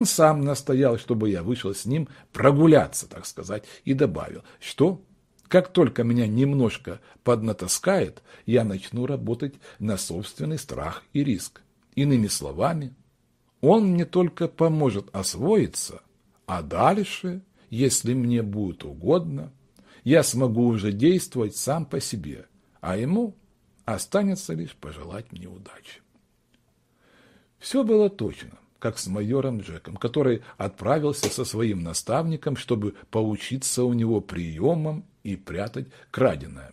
Он сам настоял, чтобы я вышел с ним прогуляться, так сказать, и добавил, что как только меня немножко поднатаскает, я начну работать на собственный страх и риск. Иными словами, он мне только поможет освоиться, а дальше, если мне будет угодно, я смогу уже действовать сам по себе, а ему останется лишь пожелать мне удачи. Все было точно как с майором Джеком, который отправился со своим наставником, чтобы поучиться у него приемам и прятать краденое.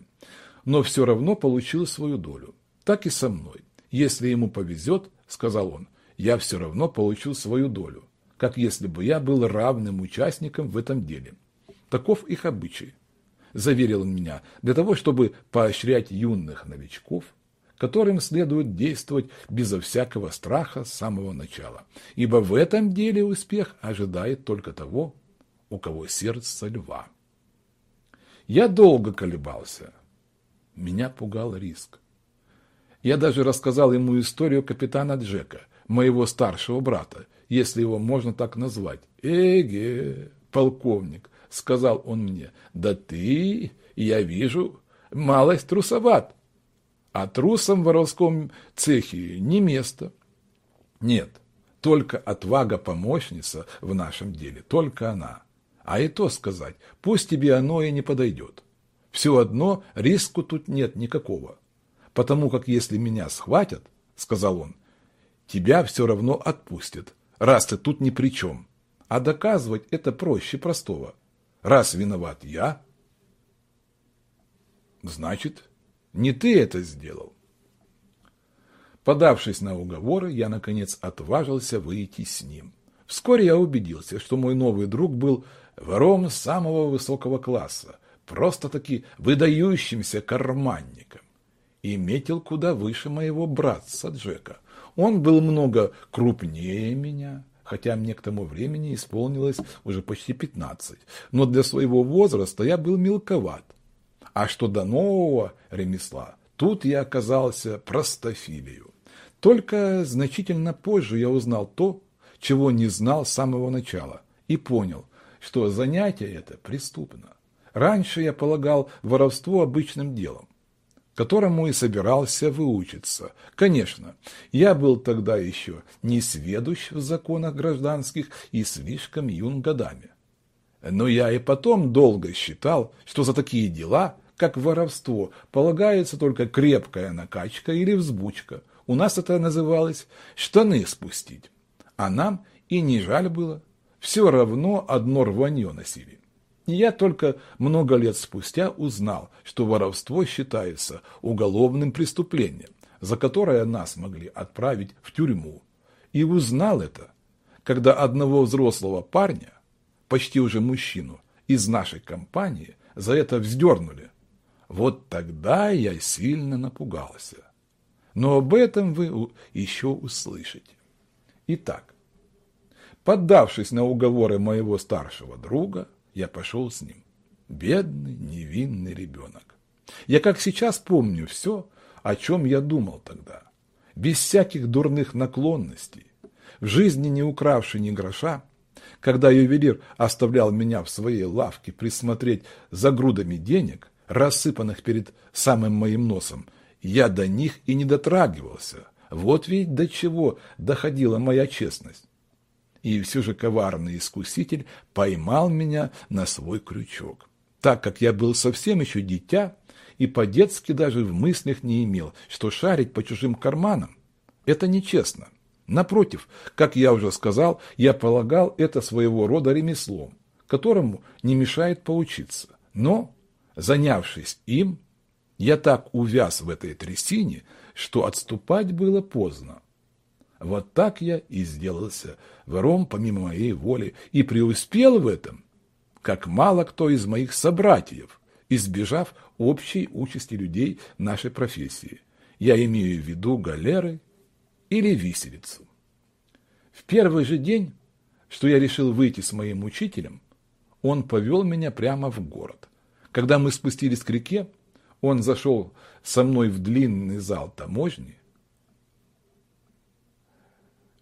Но все равно получил свою долю. Так и со мной. Если ему повезет, сказал он, я все равно получил свою долю, как если бы я был равным участником в этом деле. Таков их обычай, заверил он меня, для того, чтобы поощрять юных новичков – которым следует действовать безо всякого страха с самого начала, ибо в этом деле успех ожидает только того, у кого сердце льва. Я долго колебался. Меня пугал риск. Я даже рассказал ему историю капитана Джека, моего старшего брата, если его можно так назвать. «Эге, полковник», — сказал он мне, — «да ты, я вижу, малость трусоват. А трусам в воровском цехе не место. Нет, только отвага-помощница в нашем деле, только она. А и то сказать, пусть тебе оно и не подойдет. Все одно риску тут нет никакого. Потому как если меня схватят, сказал он, тебя все равно отпустят, раз ты тут ни при чем. А доказывать это проще простого. Раз виноват я, значит, не ты это сделал. Подавшись на уговоры, я, наконец, отважился выйти с ним. Вскоре я убедился, что мой новый друг был вором самого высокого класса, просто-таки выдающимся карманником, и метил куда выше моего братца Джека. Он был много крупнее меня, хотя мне к тому времени исполнилось уже почти пятнадцать, но для своего возраста я был мелковат. А что до нового ремесла, тут я оказался простофилию. Только значительно позже я узнал то, чего не знал с самого начала, и понял, что занятие это преступно. Раньше я полагал воровство обычным делом, которому и собирался выучиться. Конечно, я был тогда еще не сведущ в законах гражданских и слишком юн годами. Но я и потом долго считал, что за такие дела – как воровство, полагается только крепкая накачка или взбучка. У нас это называлось «штаны спустить». А нам и не жаль было. Все равно одно рванье носили. Я только много лет спустя узнал, что воровство считается уголовным преступлением, за которое нас могли отправить в тюрьму. И узнал это, когда одного взрослого парня, почти уже мужчину, из нашей компании за это вздернули, вот тогда я сильно напугался. Но об этом вы еще услышите. Итак, поддавшись на уговоры моего старшего друга, я пошел с ним. Бедный, невинный ребенок. Я как сейчас помню все, о чем я думал тогда. Без всяких дурных наклонностей, в жизни не укравший ни гроша, когда ювелир оставлял меня в своей лавке присмотреть за грудами денег – рассыпанных перед самым моим носом, я до них и не дотрагивался. Вот ведь до чего доходила моя честность. И все же коварный искуситель поймал меня на свой крючок. Так как я был совсем еще дитя и по-детски даже в мыслях не имел, что шарить по чужим карманам – это нечестно. Напротив, как я уже сказал, я полагал это своего рода ремеслом, которому не мешает поучиться. Но Занявшись им, я так увяз в этой трясине, что отступать было поздно. Вот так я и сделался вором помимо моей воли и преуспел в этом, как мало кто из моих собратьев, избежав общей участи людей нашей профессии. Я имею в виду галеры или виселицу. В первый же день, что я решил выйти с моим учителем, он повел меня прямо в город. Когда мы спустились к реке, он зашел со мной в длинный зал таможни,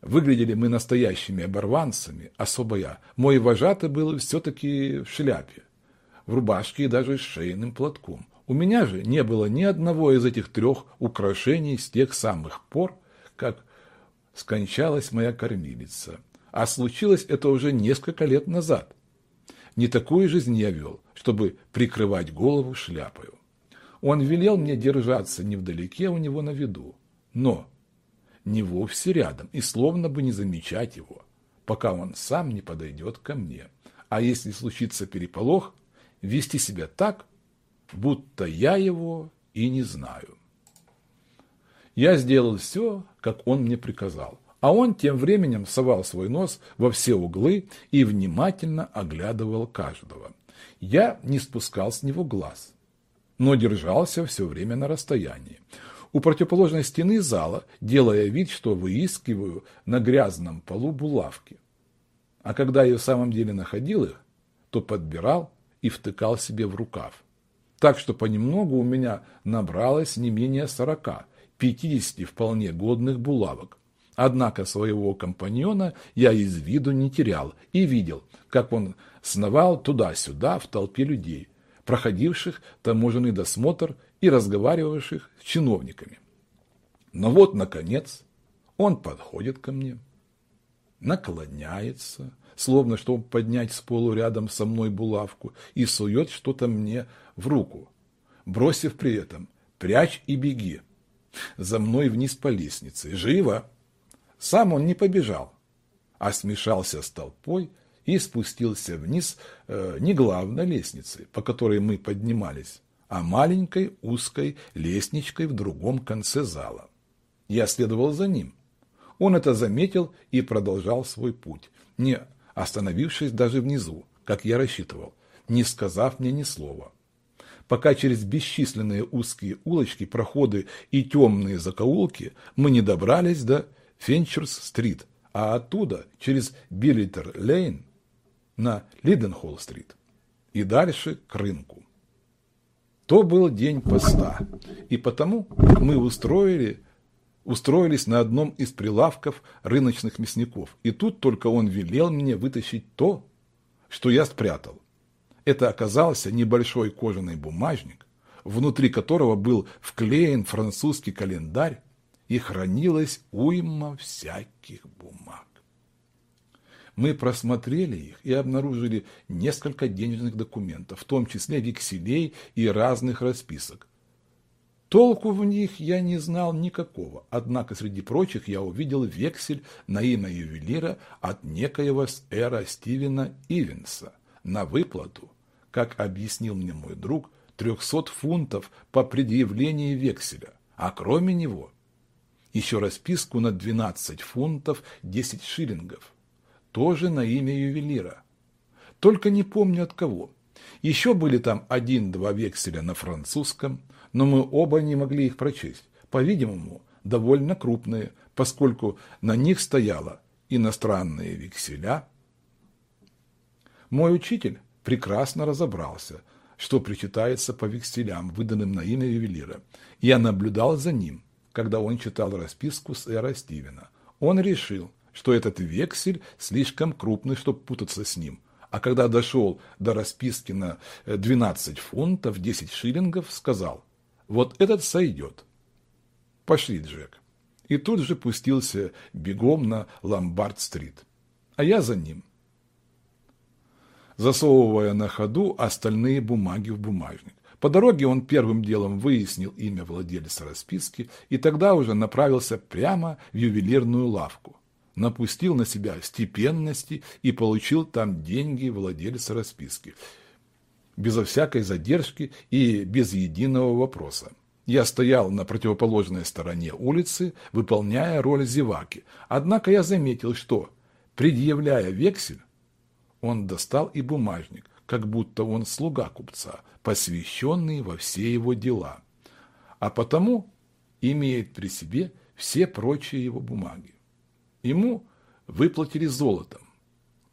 выглядели мы настоящими оборванцами, особо я. Мой вожатый был все-таки в шляпе, в рубашке и даже с шейным платком. У меня же не было ни одного из этих трех украшений с тех самых пор, как скончалась моя кормилица. А случилось это уже несколько лет назад. Не такую жизнь я вел, чтобы прикрывать голову шляпою. Он велел мне держаться невдалеке у него на виду, но не вовсе рядом и словно бы не замечать его, пока он сам не подойдет ко мне. А если случится переполох, вести себя так, будто я его и не знаю. Я сделал все, как он мне приказал, а он тем временем совал свой нос во все углы и внимательно оглядывал каждого. Я не спускал с него глаз, но держался все время на расстоянии. У противоположной стены зала, делая вид, что выискиваю на грязном полу булавки. А когда я в самом деле находил их, то подбирал и втыкал себе в рукав. Так что понемногу у меня набралось не менее сорока, пятидесяти вполне годных булавок. Однако своего компаньона я из виду не терял и видел, как он сновал туда-сюда в толпе людей, проходивших таможенный досмотр и разговаривавших с чиновниками. Но вот, наконец, он подходит ко мне, наклоняется, словно чтобы поднять с полу рядом со мной булавку, и сует что-то мне в руку, бросив при этом «прячь и беги». За мной вниз по лестнице. Живо! Сам он не побежал, а смешался с толпой и спустился вниз э, не главной лестницы, по которой мы поднимались, а маленькой узкой лестничкой в другом конце зала. Я следовал за ним. Он это заметил и продолжал свой путь, не остановившись даже внизу, как я рассчитывал, не сказав мне ни слова. Пока через бесчисленные узкие улочки, проходы и темные закоулки мы не добрались до Фенчерс-стрит, а оттуда через Биллитер-лейн на Лиденхолл-стрит и дальше к рынку. То был день поста, и потому мы устроили устроились на одном из прилавков рыночных мясников, и тут только он велел мне вытащить то, что я спрятал. Это оказался небольшой кожаный бумажник, внутри которого был вклеен французский календарь и хранилась уйма всяких бумаг. Мы просмотрели их и обнаружили несколько денежных документов, в том числе векселей и разных расписок, Толку в них я не знал никакого, однако среди прочих я увидел вексель на имя ювелира от некоего эра Стивена Ивенса на выплату, как объяснил мне мой друг, 300 фунтов по предъявлении векселя, а кроме него еще расписку на 12 фунтов 10 шиллингов, тоже на имя ювелира. Только не помню от кого. Еще были там один-два векселя на французском – но мы оба не могли их прочесть. По-видимому, довольно крупные, поскольку на них стояло иностранные векселя. Мой учитель прекрасно разобрался, что причитается по векселям, выданным на имя ювелира. Я наблюдал за ним, когда он читал расписку с эра Стивена. Он решил, что этот вексель слишком крупный, чтобы путаться с ним. А когда дошел до расписки на 12 фунтов 10 шиллингов, сказал, вот этот сойдет. Пошли, Джек. И тут же пустился бегом на Ломбард-стрит. А я за ним. Засовывая на ходу остальные бумаги в бумажник. По дороге он первым делом выяснил имя владельца расписки и тогда уже направился прямо в ювелирную лавку. Напустил на себя степенности и получил там деньги владельца расписки – безо всякой задержки и без единого вопроса. Я стоял на противоположной стороне улицы, выполняя роль зеваки. Однако я заметил, что, предъявляя вексель, он достал и бумажник, как будто он слуга купца, посвященный во все его дела, а потому имеет при себе все прочие его бумаги. Ему выплатили золотом.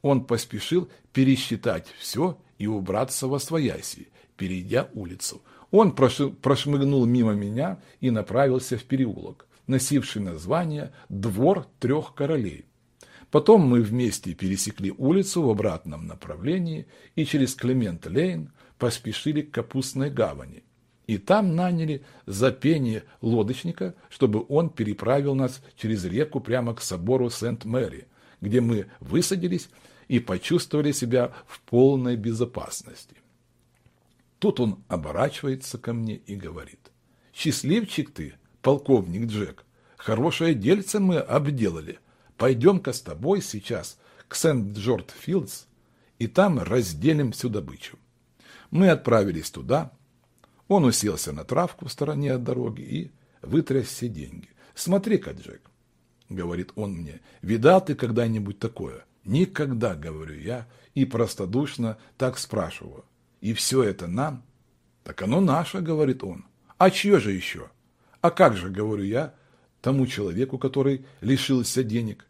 Он поспешил пересчитать все и убраться во свояси, перейдя улицу. Он прошмыгнул мимо меня и направился в переулок, носивший название «Двор трех королей». Потом мы вместе пересекли улицу в обратном направлении и через Клемент-Лейн поспешили к Капустной гавани. И там наняли за пение лодочника, чтобы он переправил нас через реку прямо к собору Сент-Мэри, где мы высадились и почувствовали себя в полной безопасности. Тут он оборачивается ко мне и говорит, «Счастливчик ты, полковник Джек, хорошее дельце мы обделали. Пойдем-ка с тобой сейчас к Сент-Джорд-Филдс, и там разделим всю добычу». Мы отправились туда, он уселся на травку в стороне от дороги и вытряс все деньги. «Смотри-ка, Джек», — говорит он мне, — «видал ты когда-нибудь такое?» «Никогда», — говорю я, и простодушно так спрашиваю. И все это нам? Так оно наше, говорит он. А чье же еще? А как же, говорю я, тому человеку, который лишился денег?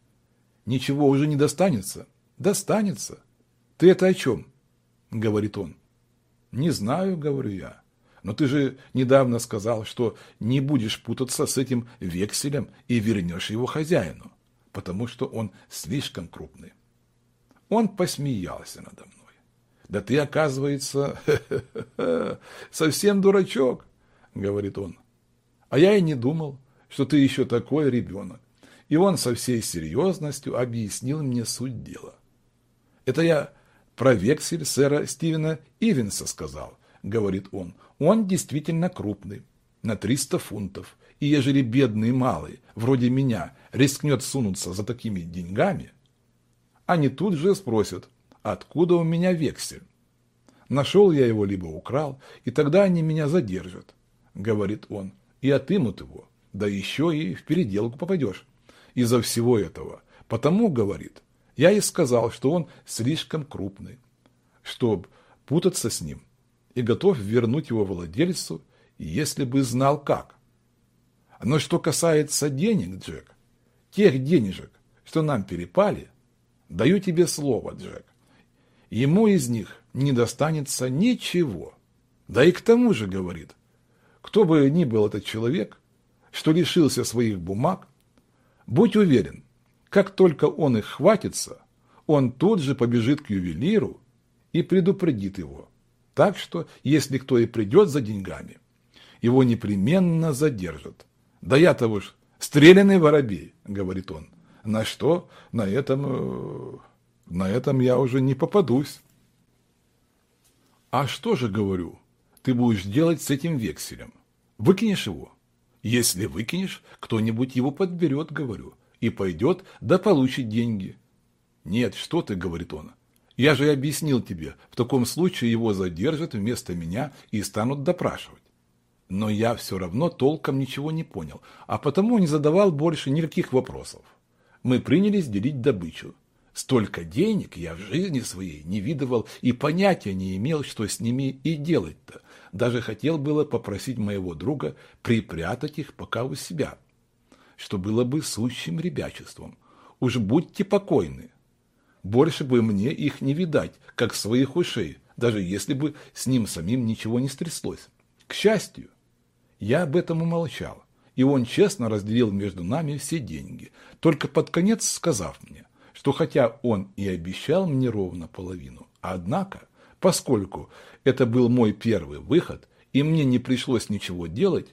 Ничего уже не достанется. Достанется. Ты это о чем? Говорит он. Не знаю, говорю я. Но ты же недавно сказал, что не будешь путаться с этим векселем и вернешь его хозяину, потому что он слишком крупный. Он посмеялся надо мной. Да ты, оказывается, совсем дурачок, говорит он. А я и не думал, что ты еще такой ребенок. И он со всей серьезностью объяснил мне суть дела. Это я про вексель сэра Стивена Ивенса сказал, говорит он. Он действительно крупный, на 300 фунтов. И ежели бедный малый, вроде меня, рискнет сунуться за такими деньгами, они тут же спросят, откуда у меня вексель. Нашел я его, либо украл, и тогда они меня задержат, говорит он, и отымут его, да еще и в переделку попадешь. Из-за всего этого. Потому, говорит, я и сказал, что он слишком крупный, чтобы путаться с ним, и готов вернуть его владельцу, если бы знал как. Но что касается денег, Джек, тех денежек, что нам перепали, даю тебе слово, Джек, ему из них не достанется ничего. Да и к тому же, говорит, кто бы ни был этот человек, что лишился своих бумаг, будь уверен, как только он их хватится, он тут же побежит к ювелиру и предупредит его. Так что, если кто и придет за деньгами, его непременно задержат. Да я-то уж стрелянный воробей, говорит он. На что? На этом... Э, на этом я уже не попадусь. А что же, говорю, ты будешь делать с этим векселем? Выкинешь его? Если выкинешь, кто-нибудь его подберет, говорю, и пойдет да получит деньги. Нет, что ты, говорит он. Я же объяснил тебе, в таком случае его задержат вместо меня и станут допрашивать. Но я все равно толком ничего не понял, а потому не задавал больше никаких вопросов мы принялись делить добычу. Столько денег я в жизни своей не видывал и понятия не имел, что с ними и делать-то. Даже хотел было попросить моего друга припрятать их пока у себя, что было бы сущим ребячеством. Уж будьте покойны. Больше бы мне их не видать, как своих ушей, даже если бы с ним самим ничего не стряслось. К счастью, я об этом умолчал и он честно разделил между нами все деньги, только под конец сказав мне, что хотя он и обещал мне ровно половину, однако, поскольку это был мой первый выход, и мне не пришлось ничего делать,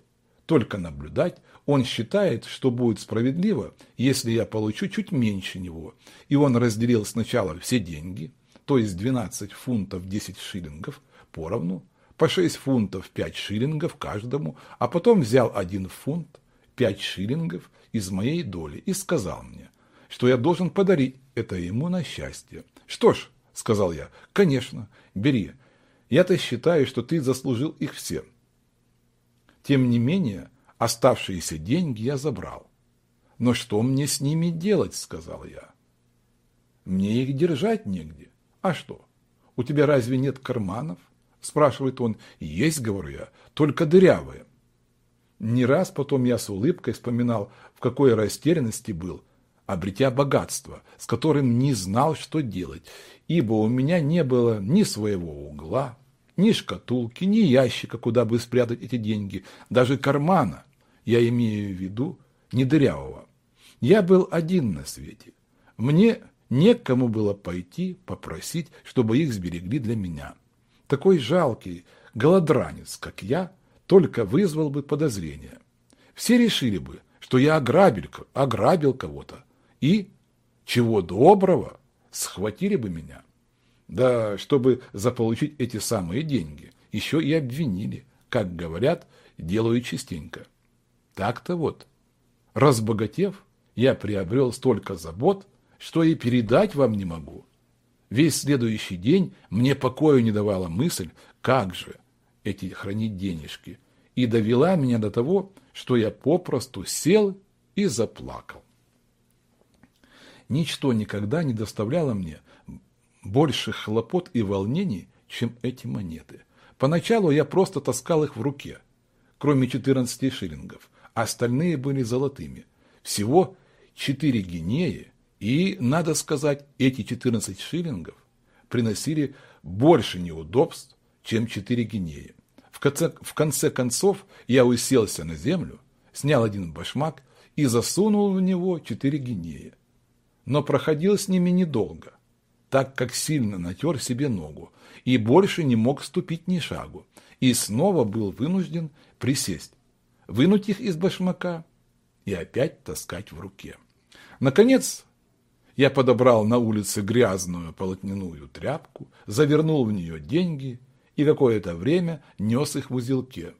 только наблюдать, он считает, что будет справедливо, если я получу чуть меньше него, и он разделил сначала все деньги, то есть 12 фунтов 10 шиллингов, поровну, по 6 фунтов 5 шиллингов каждому, а потом взял один фунт 5 шиллингов из моей доли и сказал мне, что я должен подарить это ему на счастье. Что ж, сказал я, конечно, бери. Я-то считаю, что ты заслужил их все. Тем не менее, оставшиеся деньги я забрал. Но что мне с ними делать, сказал я. Мне их держать негде. А что? У тебя разве нет карманов? Спрашивает он. Есть, говорю я, только дырявые. Не раз потом я с улыбкой вспоминал, в какой растерянности был, обретя богатство, с которым не знал, что делать, ибо у меня не было ни своего угла, ни шкатулки, ни ящика, куда бы спрятать эти деньги, даже кармана, я имею в виду, не дырявого. Я был один на свете. мне некому было пойти попросить, чтобы их сберегли для меня. Такой жалкий голодранец, как я, только вызвал бы подозрения. Все решили бы, что я ограбил, ограбил кого-то и, чего доброго, схватили бы меня. Да, чтобы заполучить эти самые деньги, еще и обвинили, как говорят, делаю частенько. Так-то вот. Разбогатев, я приобрел столько забот, что и передать вам не могу. Весь следующий день мне покоя не давала мысль, как же эти хранить денежки, и довела меня до того, что я попросту сел и заплакал. Ничто никогда не доставляло мне больше хлопот и волнений, чем эти монеты. Поначалу я просто таскал их в руке, кроме 14 шиллингов, а остальные были золотыми. Всего 4 гинеи, и, надо сказать, эти 14 шиллингов приносили больше неудобств, чем 4 гинеи. В конце, в конце концов я уселся на землю, снял один башмак и засунул в него 4 гинеи но проходил с ними недолго, так как сильно натер себе ногу и больше не мог ступить ни шагу, и снова был вынужден присесть, вынуть их из башмака и опять таскать в руке. Наконец, я подобрал на улице грязную полотняную тряпку, завернул в нее деньги и какое-то время нес их в узелке.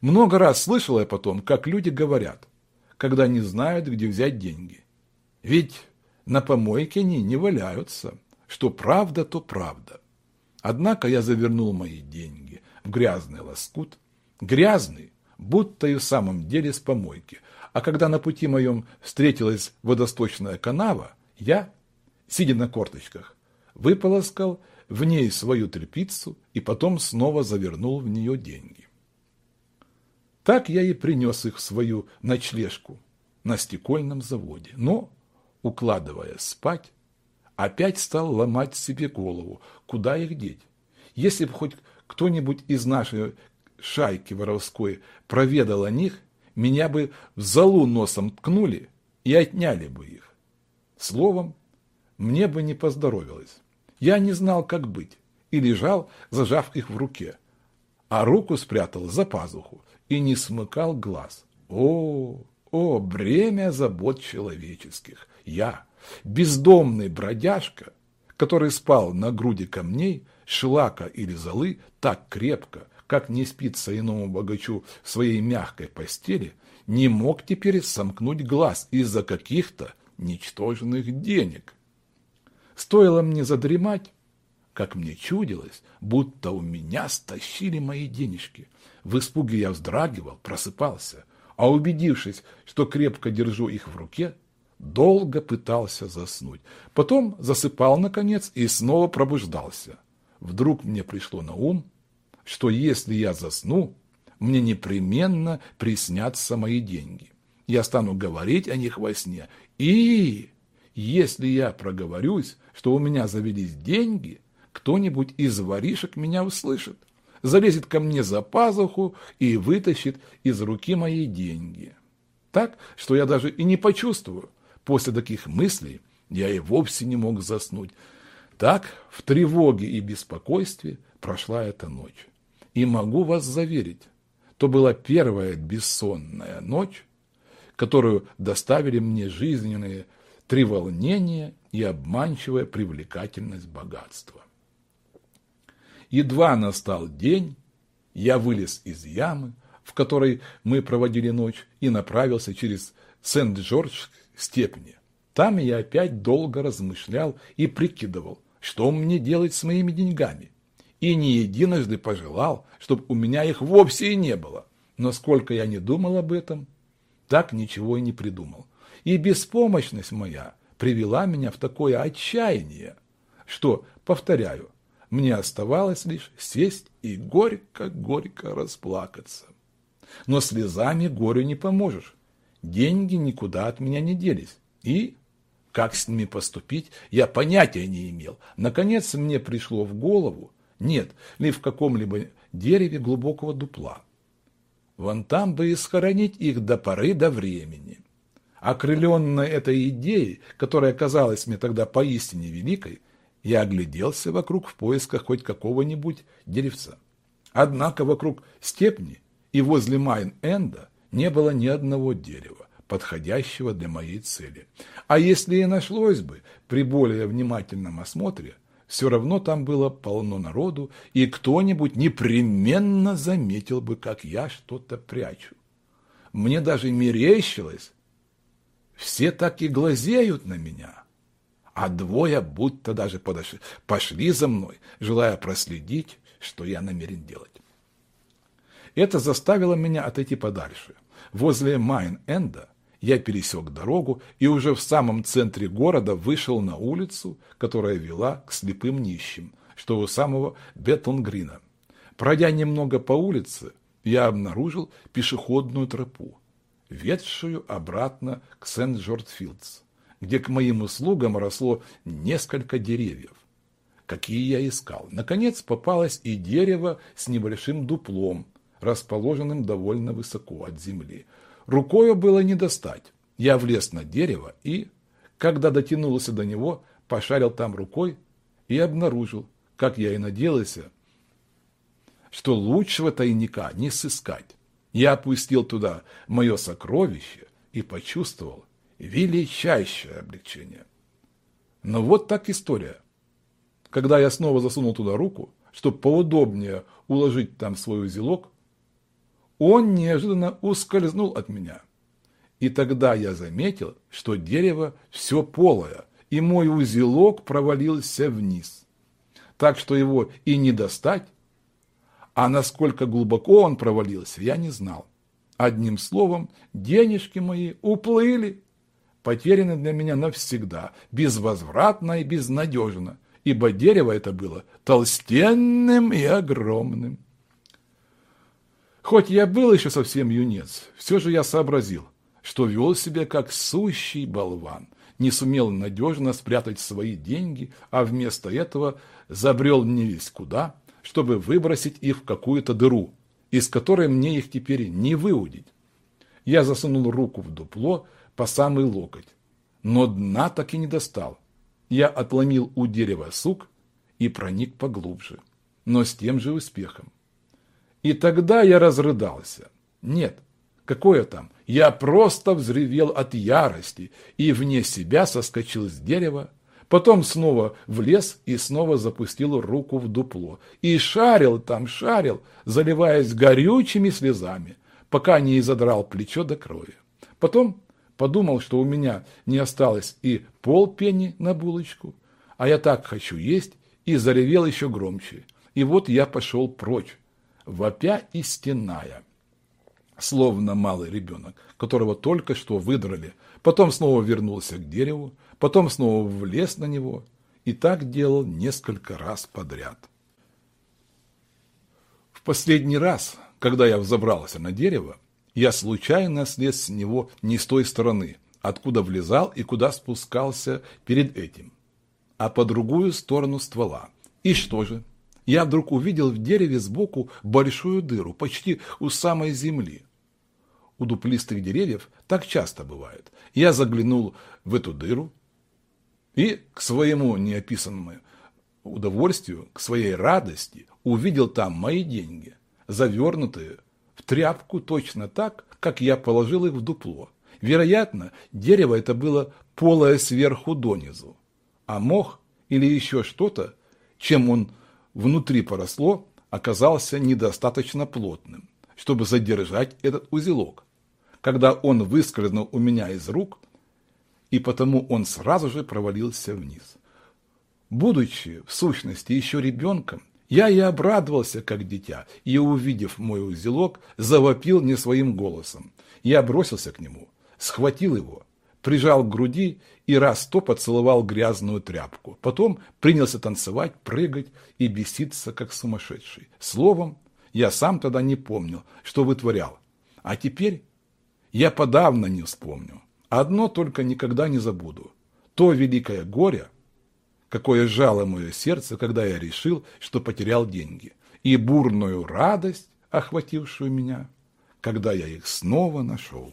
Много раз слышал я потом, как люди говорят, когда не знают, где взять деньги. Ведь на помойке они не валяются. Что правда, то правда. Однако я завернул мои деньги в грязный лоскут. Грязный, будто и в самом деле с помойки. А когда на пути моем встретилась водосточная канава, я, сидя на корточках, выполоскал в ней свою тряпицу и потом снова завернул в нее деньги. Так я и принес их в свою ночлежку на стекольном заводе. Но укладывая спать, опять стал ломать себе голову, куда их деть. Если бы хоть кто-нибудь из нашей шайки воровской проведал о них, меня бы в залу носом ткнули и отняли бы их. Словом, мне бы не поздоровилось. Я не знал, как быть, и лежал, зажав их в руке, а руку спрятал за пазуху и не смыкал глаз. О, о, бремя забот человеческих! Я, бездомный бродяжка, который спал на груди камней, шлака или золы так крепко, как не спится иному богачу в своей мягкой постели, не мог теперь сомкнуть глаз из-за каких-то ничтожных денег. Стоило мне задремать, как мне чудилось, будто у меня стащили мои денежки. В испуге я вздрагивал, просыпался – а убедившись, что крепко держу их в руке, долго пытался заснуть. Потом засыпал, наконец, и снова пробуждался. Вдруг мне пришло на ум, что если я засну, мне непременно приснятся мои деньги. Я стану говорить о них во сне. И если я проговорюсь, что у меня завелись деньги, кто-нибудь из воришек меня услышит залезет ко мне за пазуху и вытащит из руки мои деньги. Так, что я даже и не почувствую. После таких мыслей я и вовсе не мог заснуть. Так, в тревоге и беспокойстве прошла эта ночь. И могу вас заверить, то была первая бессонная ночь, которую доставили мне жизненные треволнения и обманчивая привлекательность богатства. Едва настал день, я вылез из ямы, в которой мы проводили ночь, и направился через Сент-Джордж степни. Там я опять долго размышлял и прикидывал, что мне делать с моими деньгами. И не единожды пожелал, чтобы у меня их вовсе и не было. Но сколько я не думал об этом, так ничего и не придумал. И беспомощность моя привела меня в такое отчаяние, что, повторяю, мне оставалось лишь сесть и горько-горько расплакаться. Но слезами горю не поможешь. Деньги никуда от меня не делись. И как с ними поступить, я понятия не имел. Наконец мне пришло в голову, нет ли в каком-либо дереве глубокого дупла. Вон там бы и схоронить их до поры до времени. Окрыленной этой идеей, которая казалась мне тогда поистине великой, я огляделся вокруг в поисках хоть какого-нибудь деревца. Однако вокруг степни и возле Майн-Энда не было ни одного дерева, подходящего для моей цели. А если и нашлось бы при более внимательном осмотре, все равно там было полно народу, и кто-нибудь непременно заметил бы, как я что-то прячу. Мне даже мерещилось, все так и глазеют на меня, а двое будто даже подошли, пошли за мной, желая проследить, что я намерен делать. Это заставило меня отойти подальше. Возле Майн-Энда я пересек дорогу и уже в самом центре города вышел на улицу, которая вела к слепым нищим, что у самого Беттонгрина. Пройдя немного по улице, я обнаружил пешеходную тропу, ведшую обратно к Сент-Джордфилдс, где к моим услугам росло несколько деревьев, какие я искал. Наконец попалось и дерево с небольшим дуплом, расположенным довольно высоко от земли. Рукою было не достать. Я влез на дерево и, когда дотянулся до него, пошарил там рукой и обнаружил, как я и надеялся, что лучшего тайника не сыскать. Я опустил туда мое сокровище и почувствовал величайшее облегчение. Но вот так история. Когда я снова засунул туда руку, чтобы поудобнее уложить там свой узелок, он неожиданно ускользнул от меня. И тогда я заметил, что дерево все полое, и мой узелок провалился вниз. Так что его и не достать, а насколько глубоко он провалился, я не знал. Одним словом, денежки мои уплыли, потеряны для меня навсегда, безвозвратно и безнадежно, ибо дерево это было толстенным и огромным. Хоть я был еще совсем юнец, все же я сообразил, что вел себя как сущий болван, не сумел надежно спрятать свои деньги, а вместо этого забрел не весь куда, чтобы выбросить их в какую-то дыру, из которой мне их теперь не выудить. Я засунул руку в дупло по самый локоть, но дна так и не достал. Я отломил у дерева сук и проник поглубже, но с тем же успехом. И тогда я разрыдался. Нет, какое там, я просто взревел от ярости и вне себя соскочил с дерева, потом снова влез и снова запустил руку в дупло. И шарил там, шарил, заливаясь горючими слезами, пока не изодрал плечо до крови. Потом подумал, что у меня не осталось и полпени на булочку, а я так хочу есть, и заревел еще громче. И вот я пошел прочь, вопя и стеная, словно малый ребенок, которого только что выдрали, потом снова вернулся к дереву, потом снова влез на него и так делал несколько раз подряд. В последний раз, когда я взобрался на дерево, я случайно слез с него не с той стороны, откуда влезал и куда спускался перед этим, а по другую сторону ствола. И что же? Я вдруг увидел в дереве сбоку большую дыру, почти у самой земли. У дуплистых деревьев так часто бывает. Я заглянул в эту дыру и, к своему неописанному удовольствию, к своей радости, увидел там мои деньги, завернутые в тряпку точно так, как я положил их в дупло. Вероятно, дерево это было полое сверху донизу, а мох или еще что-то, чем он внутри поросло, оказался недостаточно плотным, чтобы задержать этот узелок. Когда он выскользнул у меня из рук, и потому он сразу же провалился вниз. Будучи, в сущности, еще ребенком, я и обрадовался, как дитя, и, увидев мой узелок, завопил не своим голосом. Я бросился к нему, схватил его, прижал к груди и раз то поцеловал грязную тряпку. Потом принялся танцевать, прыгать и беситься, как сумасшедший. Словом, я сам тогда не помнил, что вытворял. А теперь я подавно не вспомню. Одно только никогда не забуду. То великое горе, какое жало мое сердце, когда я решил, что потерял деньги, и бурную радость, охватившую меня, когда я их снова нашел.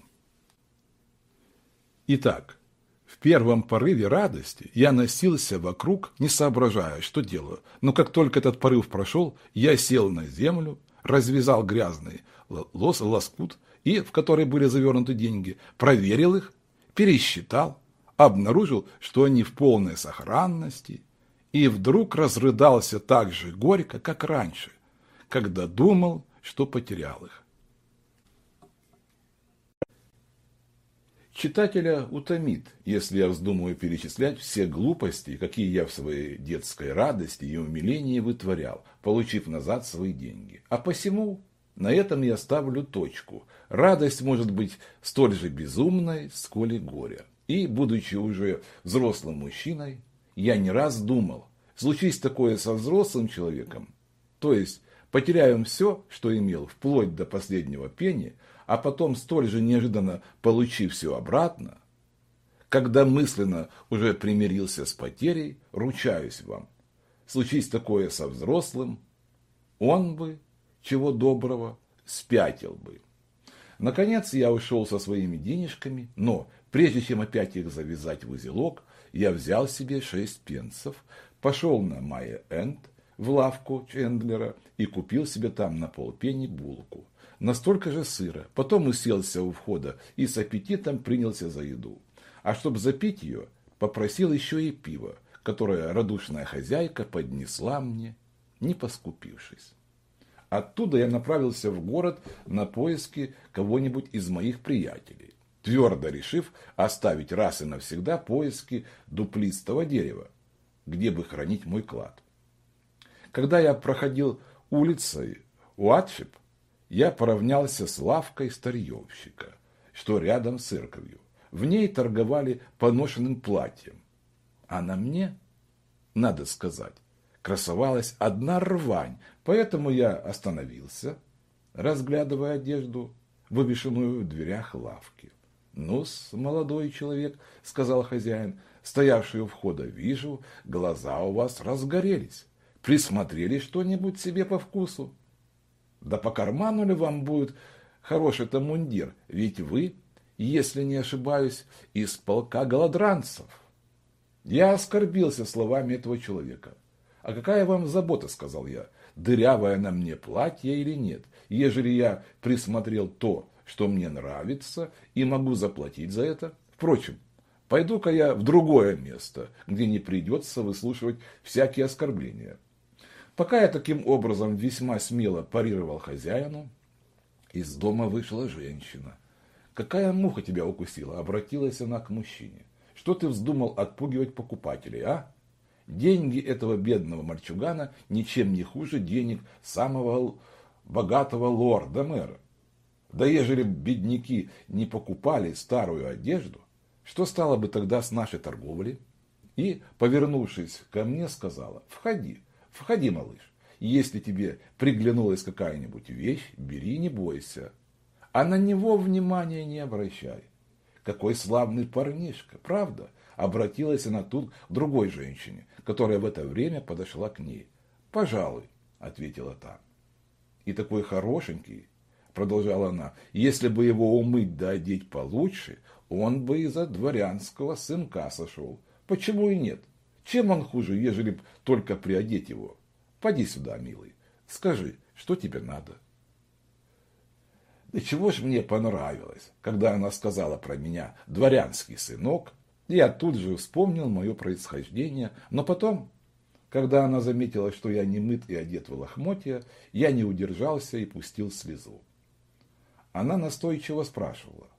Итак, в первом порыве радости я носился вокруг, не соображая, что делаю. Но как только этот порыв прошел, я сел на землю, развязал грязный лос, лоскут, и, в который были завернуты деньги, проверил их, пересчитал, обнаружил, что они в полной сохранности, и вдруг разрыдался так же горько, как раньше, когда думал, что потерял их. Читателя утомит, если я вздумаю перечислять все глупости, какие я в своей детской радости и умилении вытворял, получив назад свои деньги. А посему на этом я ставлю точку. Радость может быть столь же безумной, сколь и горе. И, будучи уже взрослым мужчиной, я не раз думал, случись такое со взрослым человеком, то есть потеряем все, что имел, вплоть до последнего пени, а потом столь же неожиданно получив все обратно, когда мысленно уже примирился с потерей, ручаюсь вам, случись такое со взрослым, он бы, чего доброго, спятил бы. Наконец я ушел со своими денежками, но прежде чем опять их завязать в узелок, я взял себе шесть пенсов, пошел на Майя Энд в лавку Чендлера и купил себе там на полпенни булку настолько же сыра. Потом уселся у входа и с аппетитом принялся за еду. А чтобы запить ее, попросил еще и пиво, которое радушная хозяйка поднесла мне, не поскупившись. Оттуда я направился в город на поиски кого-нибудь из моих приятелей, твердо решив оставить раз и навсегда поиски дуплистого дерева, где бы хранить мой клад. Когда я проходил улицей Уатшип, я поравнялся с лавкой старьевщика, что рядом с церковью. В ней торговали поношенным платьем. А на мне, надо сказать, красовалась одна рвань, поэтому я остановился, разглядывая одежду, вывешенную в дверях лавки. «Ну-с, молодой человек», — сказал хозяин, стоявший у входа, — «вижу, глаза у вас разгорелись. Присмотрели что-нибудь себе по вкусу?» Да по карману ли вам будет хороший-то мундир? Ведь вы, если не ошибаюсь, из полка голодранцев. Я оскорбился словами этого человека. «А какая вам забота?» – сказал я. «Дырявое на мне платье или нет? Ежели я присмотрел то, что мне нравится, и могу заплатить за это? Впрочем, пойду-ка я в другое место, где не придется выслушивать всякие оскорбления». Пока я таким образом весьма смело парировал хозяину, из дома вышла женщина. «Какая муха тебя укусила?» – обратилась она к мужчине. «Что ты вздумал отпугивать покупателей, а? Деньги этого бедного мальчугана ничем не хуже денег самого богатого лорда-мэра. Да ежели бедняки не покупали старую одежду, что стало бы тогда с нашей торговлей?» И, повернувшись ко мне, сказала, «Входи, Входи, малыш. Если тебе приглянулась какая-нибудь вещь, бери, не бойся. А на него внимания не обращай. Какой славный парнишка, правда? Обратилась она тут к другой женщине, которая в это время подошла к ней. «Пожалуй», — ответила та. «И такой хорошенький», — продолжала она, — «если бы его умыть да одеть получше, он бы из-за дворянского сынка сошел. Почему и нет? Чем он хуже, ежели только приодеть его? Поди сюда, милый, скажи, что тебе надо? Да чего ж мне понравилось, когда она сказала про меня «дворянский сынок», я тут же вспомнил мое происхождение, но потом, когда она заметила, что я не мыт и одет в лохмотья, я не удержался и пустил слезу. Она настойчиво спрашивала,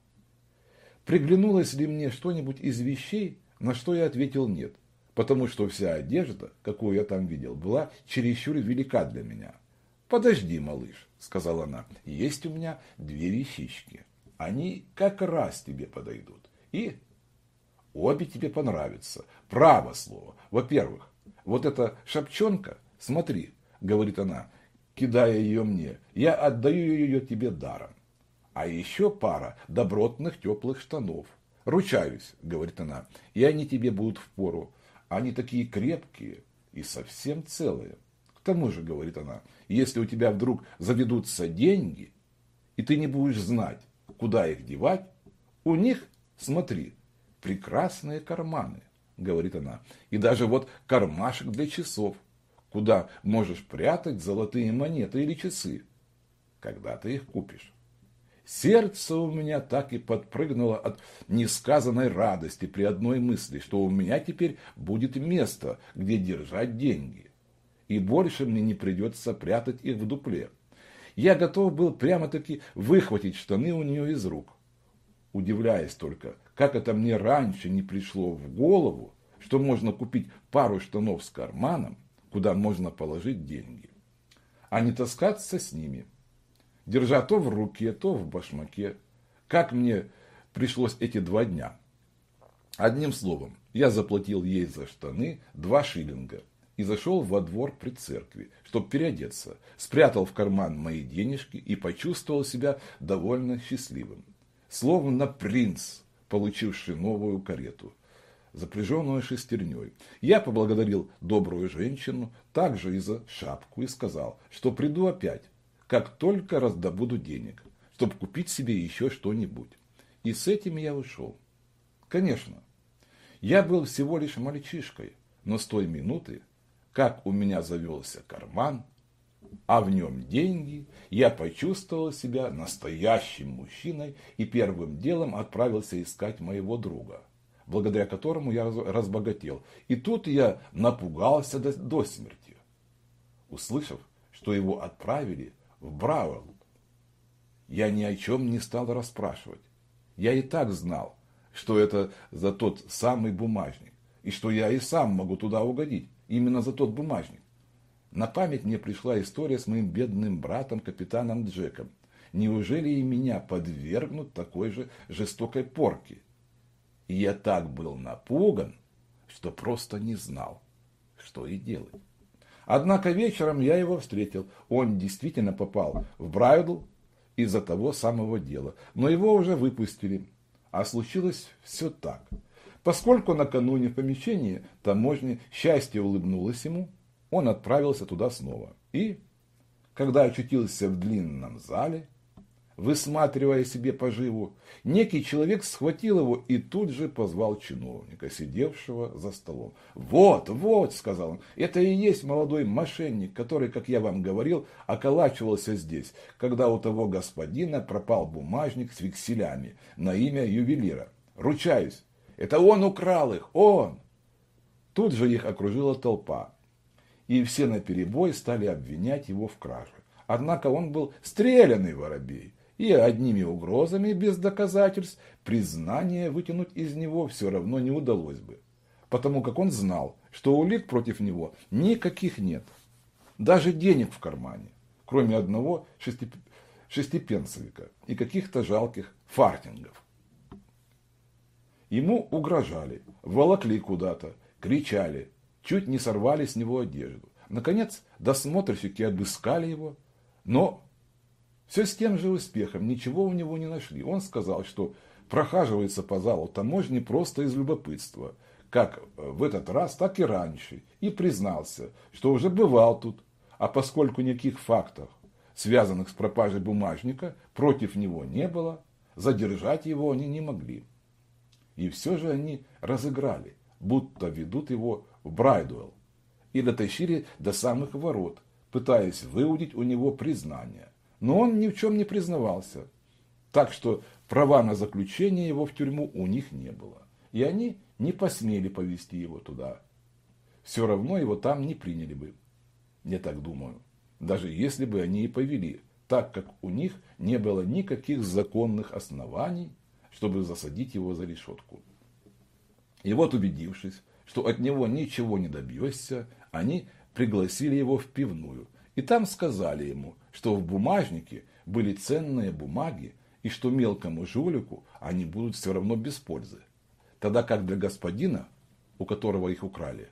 приглянулось ли мне что-нибудь из вещей, на что я ответил нет потому что вся одежда, какую я там видел, была чересчур велика для меня. «Подожди, малыш», — сказала она, — «есть у меня две вещички. Они как раз тебе подойдут. И обе тебе понравятся. Право слово. Во-первых, вот эта шапчонка, смотри, — говорит она, кидая ее мне, — я отдаю ее тебе даром. А еще пара добротных теплых штанов. Ручаюсь, — говорит она, — и они тебе будут в пору. Они такие крепкие и совсем целые. К тому же, говорит она, если у тебя вдруг заведутся деньги, и ты не будешь знать, куда их девать, у них, смотри, прекрасные карманы, говорит она, и даже вот кармашек для часов, куда можешь прятать золотые монеты или часы, когда ты их купишь. Сердце у меня так и подпрыгнуло от несказанной радости при одной мысли, что у меня теперь будет место, где держать деньги. И больше мне не придется прятать их в дупле. Я готов был прямо-таки выхватить штаны у нее из рук. Удивляясь только, как это мне раньше не пришло в голову, что можно купить пару штанов с карманом, куда можно положить деньги, а не таскаться с ними – держа то в руке, то в башмаке. Как мне пришлось эти два дня. Одним словом, я заплатил ей за штаны два шиллинга и зашел во двор при церкви, чтобы переодеться, спрятал в карман мои денежки и почувствовал себя довольно счастливым. Словно принц, получивший новую карету, запряженную шестерней. Я поблагодарил добрую женщину также и за шапку и сказал, что приду опять, как только раздобуду денег, чтобы купить себе еще что-нибудь. И с этим я ушел. Конечно, я был всего лишь мальчишкой, но с той минуты, как у меня завелся карман, а в нем деньги, я почувствовал себя настоящим мужчиной и первым делом отправился искать моего друга, благодаря которому я разбогател. И тут я напугался до, до смерти, услышав, что его отправили в Брауэлл. Я ни о чем не стал расспрашивать. Я и так знал, что это за тот самый бумажник, и что я и сам могу туда угодить, именно за тот бумажник. На память мне пришла история с моим бедным братом, капитаном Джеком. Неужели и меня подвергнут такой же жестокой порке? И я так был напуган, что просто не знал, что и делать. Однако вечером я его встретил. Он действительно попал в Брайдл из-за того самого дела. Но его уже выпустили. А случилось все так. Поскольку накануне в помещении таможни счастье улыбнулось ему, он отправился туда снова. И, когда очутился в длинном зале, высматривая себе поживу, некий человек схватил его и тут же позвал чиновника, сидевшего за столом. «Вот, вот», — сказал он, — «это и есть молодой мошенник, который, как я вам говорил, околачивался здесь, когда у того господина пропал бумажник с векселями на имя ювелира. Ручаюсь, это он украл их, он!» Тут же их окружила толпа, и все наперебой стали обвинять его в краже. Однако он был стрелянный воробей, и одними угрозами без доказательств признание вытянуть из него все равно не удалось бы, потому как он знал, что улик против него никаких нет, даже денег в кармане, кроме одного шести, шестипенсовика и каких-то жалких фартингов. Ему угрожали, волокли куда-то, кричали, чуть не сорвали с него одежду. Наконец, досмотрщики обыскали его, но все с тем же успехом, ничего у него не нашли. Он сказал, что прохаживается по залу таможни просто из любопытства, как в этот раз, так и раньше, и признался, что уже бывал тут, а поскольку никаких фактов, связанных с пропажей бумажника, против него не было, задержать его они не могли. И все же они разыграли, будто ведут его в Брайдуэлл, и дотащили до самых ворот, пытаясь выудить у него признание но он ни в чем не признавался. Так что права на заключение его в тюрьму у них не было. И они не посмели повести его туда. Все равно его там не приняли бы. Я так думаю. Даже если бы они и повели, так как у них не было никаких законных оснований, чтобы засадить его за решетку. И вот убедившись, что от него ничего не добьешься, они пригласили его в пивную, и там сказали ему, что в бумажнике были ценные бумаги, и что мелкому жулику они будут все равно без пользы. Тогда как для господина, у которого их украли,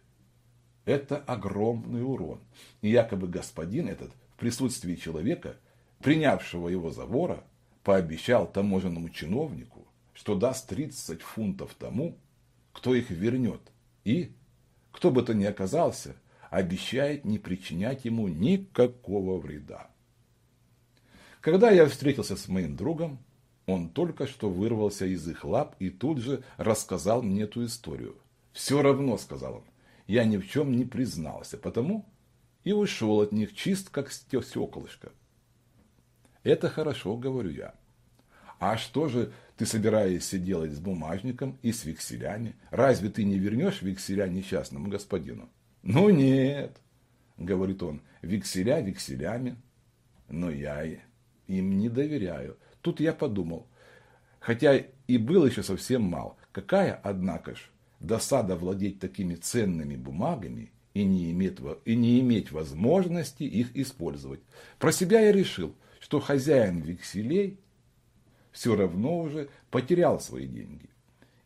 это огромный урон. И якобы господин этот в присутствии человека, принявшего его за вора, пообещал таможенному чиновнику, что даст 30 фунтов тому, кто их вернет. И, кто бы то ни оказался, обещает не причинять ему никакого вреда. Когда я встретился с моим другом, Он только что вырвался из их лап и тут же рассказал мне эту историю. «Все равно», — сказал он, — «я ни в чем не признался, потому и ушел от них чист, как стеклышко». «Это хорошо», — говорю я. «А что же ты собираешься делать с бумажником и с векселями? Разве ты не вернешь векселя несчастному господину?» «Ну нет», — говорит он, — «векселя векселями, но я им не доверяю. Тут я подумал, хотя и был еще совсем мал, какая, однако ж, досада владеть такими ценными бумагами и не, иметь, и не иметь возможности их использовать. Про себя я решил, что хозяин векселей все равно уже потерял свои деньги.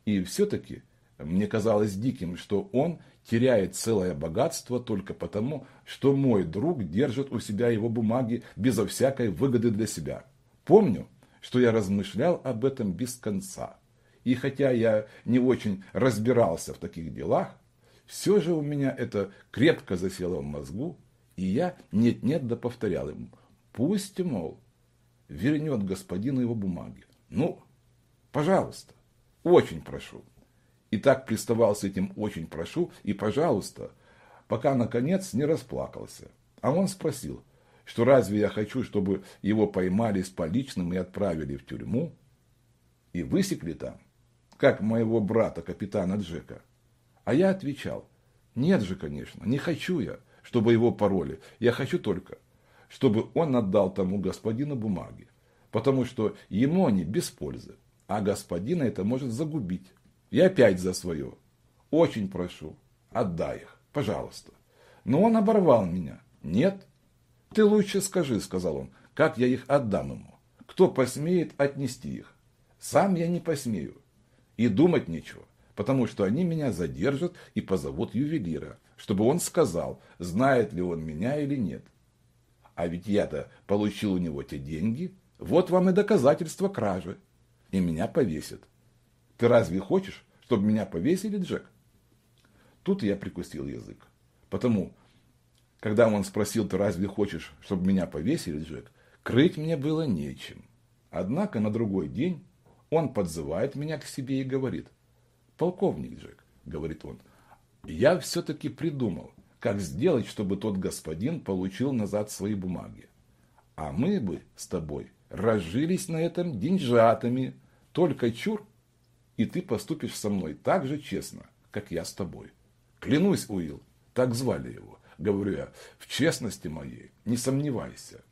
И все-таки мне казалось диким, что он теряет целое богатство только потому, что мой друг держит у себя его бумаги безо всякой выгоды для себя. Помню, что я размышлял об этом без конца. И хотя я не очень разбирался в таких делах, все же у меня это крепко засело в мозгу, и я нет-нет да повторял ему, пусть, мол, вернет господину его бумаги. Ну, пожалуйста, очень прошу. И так приставал с этим «очень прошу» и «пожалуйста», пока, наконец, не расплакался. А он спросил, что разве я хочу, чтобы его поймали с поличным и отправили в тюрьму? И высекли там, как моего брата, капитана Джека. А я отвечал, нет же, конечно, не хочу я, чтобы его пароли. Я хочу только, чтобы он отдал тому господину бумаги, потому что ему они без пользы, а господина это может загубить. И опять за свое. Очень прошу, отдай их, пожалуйста. Но он оборвал меня. Нет. Ты лучше скажи, сказал он, как я их отдам ему. Кто посмеет отнести их? Сам я не посмею. И думать нечего, потому что они меня задержат и позовут ювелира, чтобы он сказал, знает ли он меня или нет. А ведь я-то получил у него те деньги, вот вам и доказательство кражи. И меня повесят. Ты разве хочешь, чтобы меня повесили, Джек? Тут я прикусил язык. Потому, когда он спросил, ты разве хочешь, чтобы меня повесили, Джек, крыть мне было нечем. Однако на другой день он подзывает меня к себе и говорит, полковник Джек, говорит он, я все-таки придумал, как сделать, чтобы тот господин получил назад свои бумаги. А мы бы с тобой разжились на этом деньжатами, только чур и ты поступишь со мной так же честно, как я с тобой. Клянусь, Уилл, так звали его. Говорю я, в честности моей не сомневайся.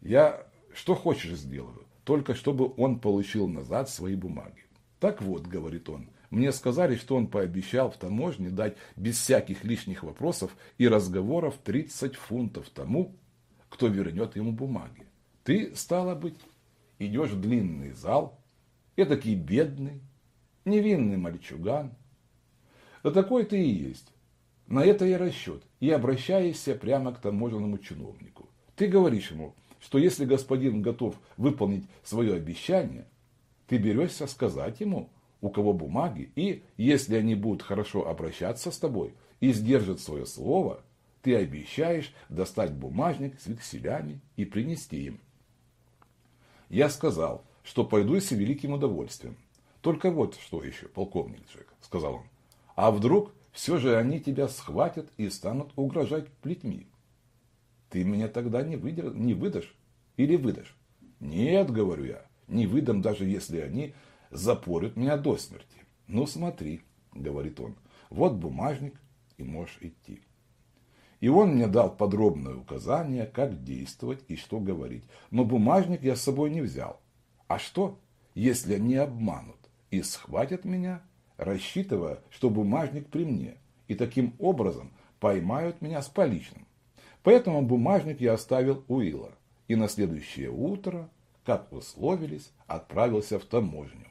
Я что хочешь сделаю, только чтобы он получил назад свои бумаги. Так вот, говорит он, мне сказали, что он пообещал в таможне дать без всяких лишних вопросов и разговоров 30 фунтов тому, кто вернет ему бумаги. Ты, стало быть, идешь в длинный зал, Эдакий бедный, невинный мальчуган. Да такой ты и есть. На это и расчет. И обращаешься прямо к таможенному чиновнику. Ты говоришь ему, что если господин готов выполнить свое обещание, ты берешься сказать ему, у кого бумаги, и если они будут хорошо обращаться с тобой и сдержат свое слово, ты обещаешь достать бумажник с векселями и принести им. Я сказал, что пойду с великим удовольствием. Только вот что еще, полковник Джек, сказал он. А вдруг все же они тебя схватят и станут угрожать плетьми? Ты меня тогда не, выдер... не выдашь? Или выдашь? Нет, говорю я, не выдам, даже если они запорят меня до смерти. Ну смотри, говорит он, вот бумажник, и можешь идти. И он мне дал подробное указание, как действовать и что говорить. Но бумажник я с собой не взял. А что, если они обманут и схватят меня, рассчитывая, что бумажник при мне, и таким образом поймают меня с поличным? Поэтому бумажник я оставил у Ила, и на следующее утро, как условились, отправился в таможню.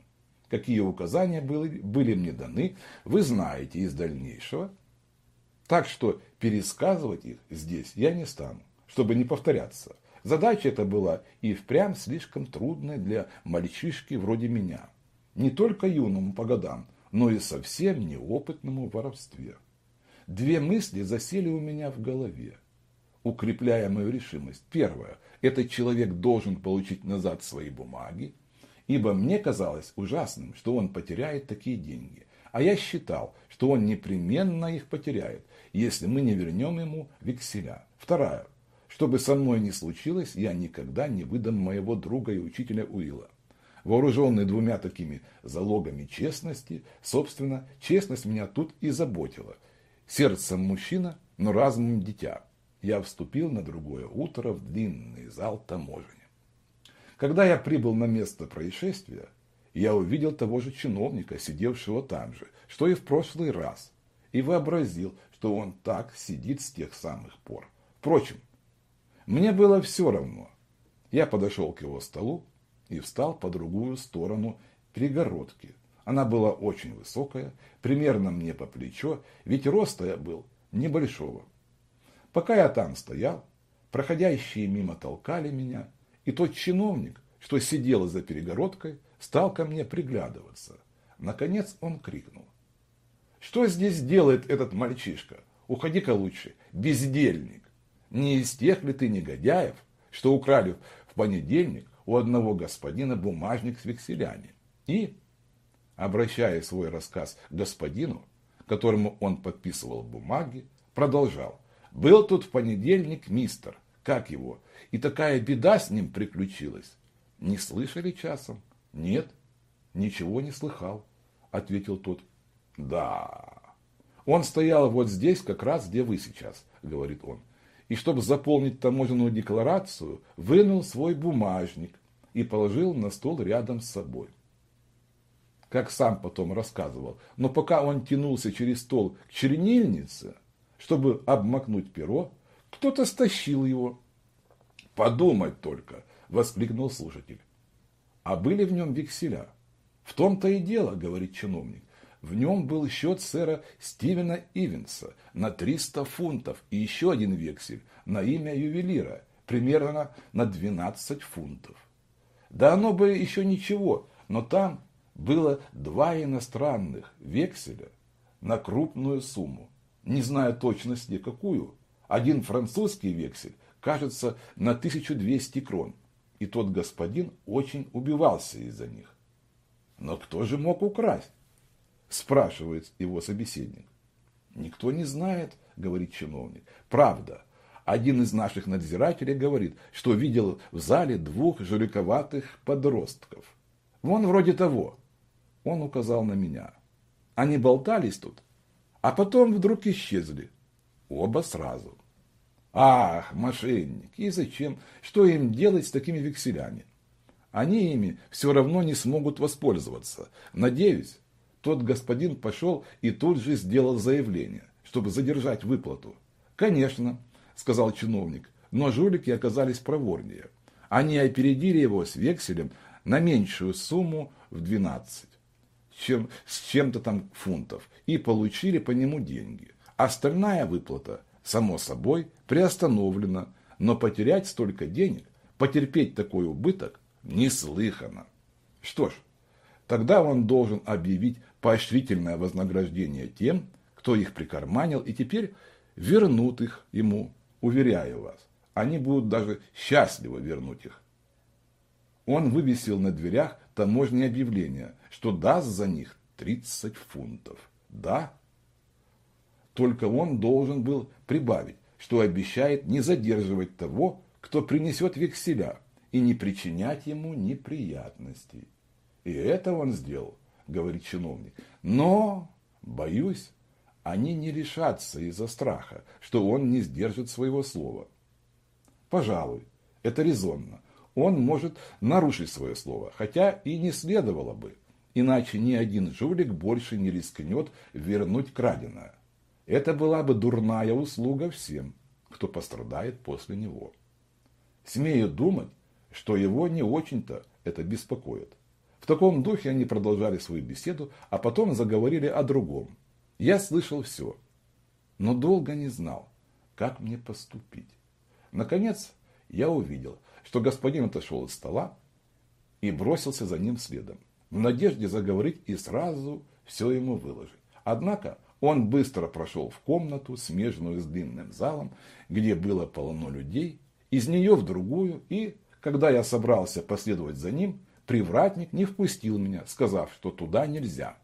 Какие указания были, были мне даны, вы знаете из дальнейшего. Так что пересказывать их здесь я не стану, чтобы не повторяться. Задача эта была и впрямь слишком трудная для мальчишки вроде меня. Не только юному по годам, но и совсем неопытному в воровстве. Две мысли засели у меня в голове, укрепляя мою решимость. Первое. Этот человек должен получить назад свои бумаги. ибо мне казалось ужасным, что он потеряет такие деньги. А я считал, что он непременно их потеряет, если мы не вернем ему векселя. Вторая. Что бы со мной ни случилось, я никогда не выдам моего друга и учителя Уилла. Вооруженный двумя такими залогами честности, собственно, честность меня тут и заботила. Сердцем мужчина, но разумом дитя. Я вступил на другое утро в длинный зал таможни. Когда я прибыл на место происшествия, я увидел того же чиновника, сидевшего там же, что и в прошлый раз, и вообразил, что он так сидит с тех самых пор. Впрочем, мне было все равно. Я подошел к его столу и встал по другую сторону перегородки. Она была очень высокая, примерно мне по плечо, ведь роста я был небольшого. Пока я там стоял, проходящие мимо толкали меня, и тот чиновник, что сидел за перегородкой, стал ко мне приглядываться. Наконец он крикнул. «Что здесь делает этот мальчишка? Уходи-ка лучше, бездельник! Не из тех ли ты негодяев, что украли в понедельник у одного господина бумажник с векселями?» И, обращая свой рассказ к господину, которому он подписывал бумаги, продолжал. «Был тут в понедельник мистер, как его, и такая беда с ним приключилась. Не слышали часом? Нет, ничего не слыхал, ответил тот. Да, он стоял вот здесь, как раз где вы сейчас, говорит он. И чтобы заполнить таможенную декларацию, вынул свой бумажник и положил на стол рядом с собой. Как сам потом рассказывал, но пока он тянулся через стол к чернильнице, чтобы обмакнуть перо, кто-то стащил его. Подумать только, воскликнул слушатель. А были в нем векселя? В том-то и дело, говорит чиновник. В нем был счет сэра Стивена Ивенса на 300 фунтов и еще один вексель на имя ювелира, примерно на 12 фунтов. Да оно бы еще ничего, но там было два иностранных векселя на крупную сумму. Не знаю точности какую. Один французский вексель, кажется, на 1200 крон и тот господин очень убивался из-за них. Но кто же мог украсть? Спрашивает его собеседник. Никто не знает, говорит чиновник. Правда, один из наших надзирателей говорит, что видел в зале двух жуликоватых подростков. Вон вроде того. Он указал на меня. Они болтались тут, а потом вдруг исчезли. Оба сразу. Ах, мошенники, и зачем? Что им делать с такими векселями? Они ими все равно не смогут воспользоваться. Надеюсь, тот господин пошел и тут же сделал заявление, чтобы задержать выплату. Конечно, сказал чиновник, но жулики оказались проворнее. Они опередили его с векселем на меньшую сумму в 12, чем, с чем-то там фунтов, и получили по нему деньги. Остальная выплата – само собой, приостановлено, но потерять столько денег, потерпеть такой убыток, неслыханно. Что ж, тогда он должен объявить поощрительное вознаграждение тем, кто их прикарманил, и теперь вернут их ему, уверяю вас. Они будут даже счастливы вернуть их. Он вывесил на дверях таможенное объявление, что даст за них 30 фунтов. Да, только он должен был прибавить, что обещает не задерживать того, кто принесет векселя, и не причинять ему неприятностей. И это он сделал, говорит чиновник. Но, боюсь, они не решатся из-за страха, что он не сдержит своего слова. Пожалуй, это резонно. Он может нарушить свое слово, хотя и не следовало бы, иначе ни один жулик больше не рискнет вернуть краденое. Это была бы дурная услуга всем, кто пострадает после него. Смею думать, что его не очень-то это беспокоит. В таком духе они продолжали свою беседу, а потом заговорили о другом. Я слышал все, но долго не знал, как мне поступить. Наконец, я увидел, что господин отошел от стола и бросился за ним следом, в надежде заговорить и сразу все ему выложить. Однако он быстро прошел в комнату, смежную с длинным залом, где было полно людей, из нее в другую, и, когда я собрался последовать за ним, привратник не впустил меня, сказав, что туда нельзя.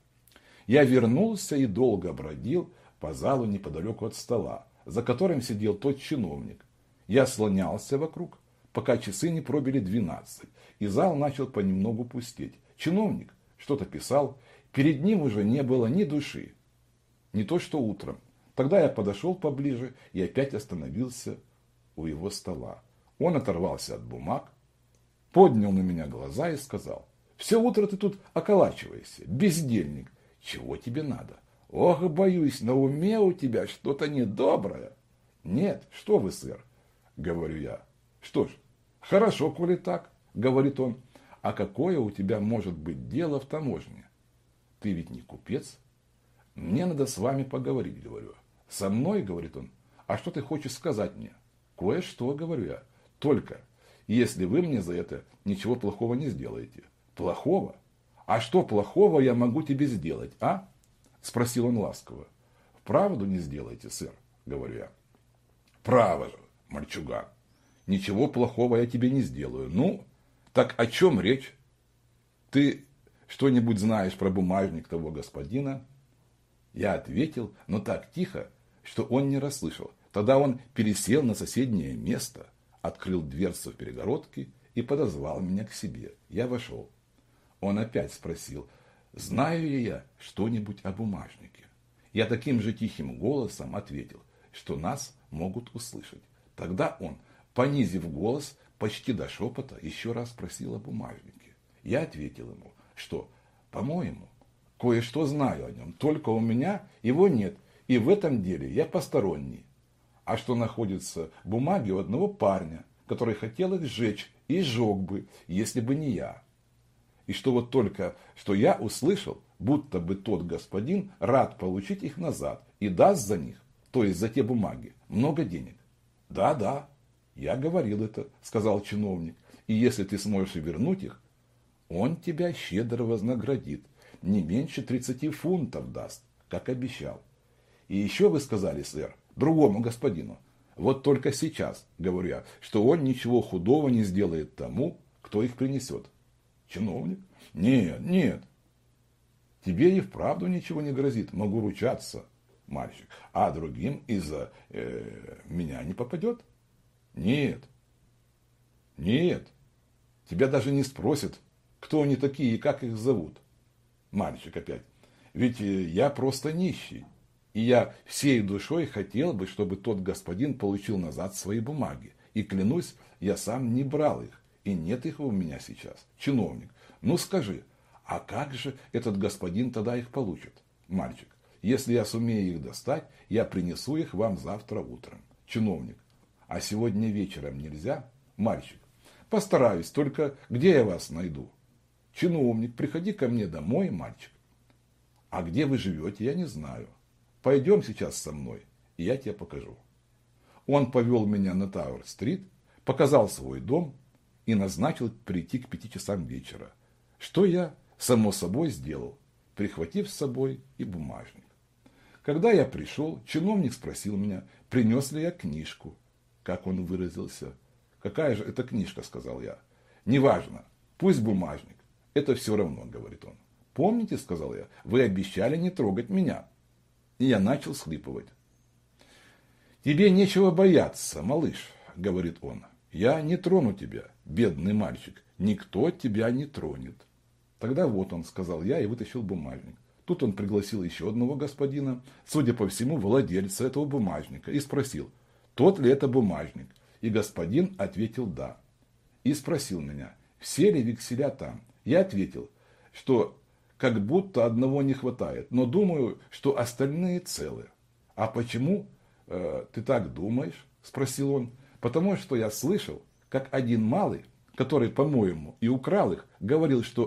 Я вернулся и долго бродил по залу неподалеку от стола, за которым сидел тот чиновник. Я слонялся вокруг, пока часы не пробили двенадцать, и зал начал понемногу пустеть. Чиновник что-то писал, перед ним уже не было ни души, не то что утром. Тогда я подошел поближе и опять остановился у его стола. Он оторвался от бумаг, поднял на меня глаза и сказал, «Все утро ты тут околачиваешься, бездельник. Чего тебе надо? Ох, боюсь, на уме у тебя что-то недоброе». «Нет, что вы, сэр», — говорю я. «Что ж, хорошо, коли так», — говорит он. «А какое у тебя может быть дело в таможне? Ты ведь не купец?» «Мне надо с вами поговорить», — говорю. «Со мной?» — говорит он. «А что ты хочешь сказать мне?» «Кое-что», — говорю я. «Только, если вы мне за это ничего плохого не сделаете». «Плохого? А что плохого я могу тебе сделать, а?» — спросил он ласково. «Вправду не сделаете, сэр», — говорю я. «Право же, мальчуган, ничего плохого я тебе не сделаю. Ну, так о чем речь? Ты что-нибудь знаешь про бумажник того господина?» Я ответил, но так тихо, что он не расслышал. Тогда он пересел на соседнее место, открыл дверцу в перегородке и подозвал меня к себе. Я вошел. Он опять спросил, знаю ли я что-нибудь о бумажнике. Я таким же тихим голосом ответил, что нас могут услышать. Тогда он, понизив голос почти до шепота, еще раз спросил о бумажнике. Я ответил ему, что, по-моему, кое-что знаю о нем, только у меня его нет, и в этом деле я посторонний. А что находится бумаги у одного парня, который хотел их сжечь и сжег бы, если бы не я. И что вот только, что я услышал, будто бы тот господин рад получить их назад и даст за них, то есть за те бумаги, много денег. Да, да, я говорил это, сказал чиновник, и если ты сможешь вернуть их, он тебя щедро вознаградит не меньше 30 фунтов даст, как обещал. И еще вы сказали, сэр, другому господину, вот только сейчас, говорю я, что он ничего худого не сделает тому, кто их принесет. Чиновник? Нет, нет. Тебе и вправду ничего не грозит, могу ручаться, мальчик. А другим из-за э, меня не попадет? Нет. Нет. Тебя даже не спросят, кто они такие и как их зовут мальчик опять. Ведь э, я просто нищий. И я всей душой хотел бы, чтобы тот господин получил назад свои бумаги. И клянусь, я сам не брал их. И нет их у меня сейчас. Чиновник, ну скажи, а как же этот господин тогда их получит? Мальчик, если я сумею их достать, я принесу их вам завтра утром. Чиновник, а сегодня вечером нельзя? Мальчик, постараюсь, только где я вас найду? Чиновник, приходи ко мне домой, мальчик. А где вы живете, я не знаю. Пойдем сейчас со мной, и я тебе покажу. Он повел меня на Тауэр-стрит, показал свой дом и назначил прийти к пяти часам вечера. Что я, само собой, сделал, прихватив с собой и бумажник. Когда я пришел, чиновник спросил меня, принес ли я книжку. Как он выразился. «Какая же это книжка?» – сказал я. «Неважно, пусть бумажник. Это все равно, говорит он. Помните, сказал я, вы обещали не трогать меня. И я начал схлипывать. Тебе нечего бояться, малыш, говорит он. Я не трону тебя, бедный мальчик. Никто тебя не тронет. Тогда вот он, сказал я и вытащил бумажник. Тут он пригласил еще одного господина, судя по всему, владельца этого бумажника, и спросил, тот ли это бумажник. И господин ответил «да». И спросил меня, все ли векселя там. Я ответил, что как будто одного не хватает, но думаю, что остальные целы. А почему э, ты так думаешь? Спросил он. Потому что я слышал, как один малый, который, по-моему, и украл их, говорил, что